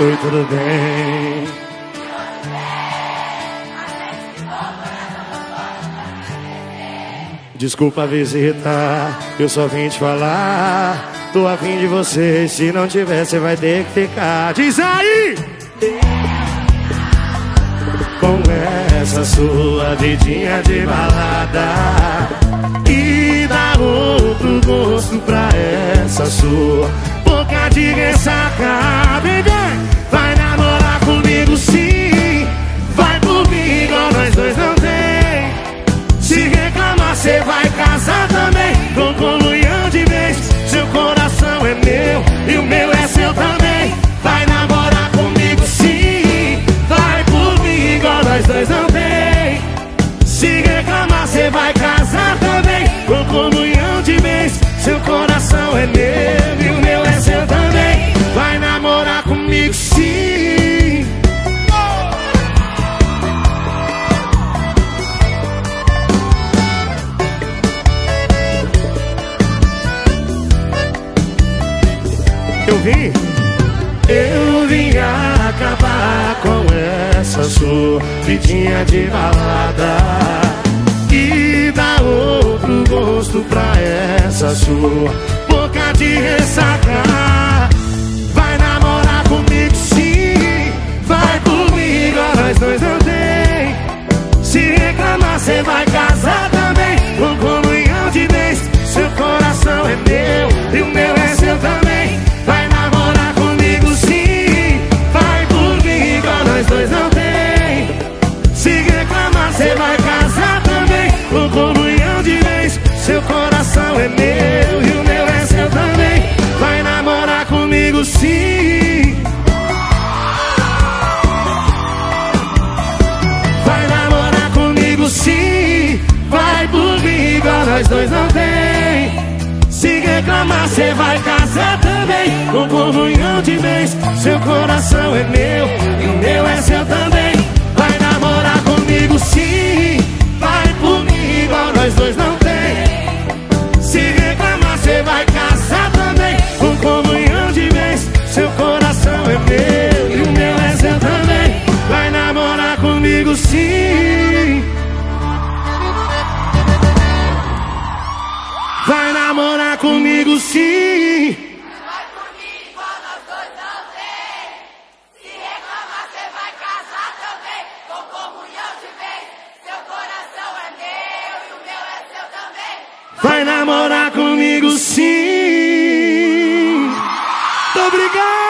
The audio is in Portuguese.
Oi, tudo bem? Desculpa a visita, eu só vim te falar. Tô afim de você, se não tiver, você vai ter que ficar. Diz aí! Com essa sua vidinha de balada E dá outro gosto pra essa sua boca de ressaca Eu vim, eu vim acabar com essa sua vidinha de balada E dar outro gosto pra essa sua boca de ressaca. Vai namorar comigo sim, vai comigo, nós dois não tem. Se reclamar cê vai nós dois não tem. Se reclamar, cê vai casar também. Com comunhão de vez Seu coração é meu E o meu é seu também. Vai namorar comigo sim. Vai por mim igual nós dois não tem. Se reclamar, cê vai casar também. Com comunhão de vez Seu coração é meu E o meu é seu também. Vai namorar comigo sim comigo sim Vai mim igual nós dois não. Se reclamar, cê vai casar também. Com comunhão de vez. Seu coração é meu e o meu é seu também. Vai namorar comigo sim Muito obrigado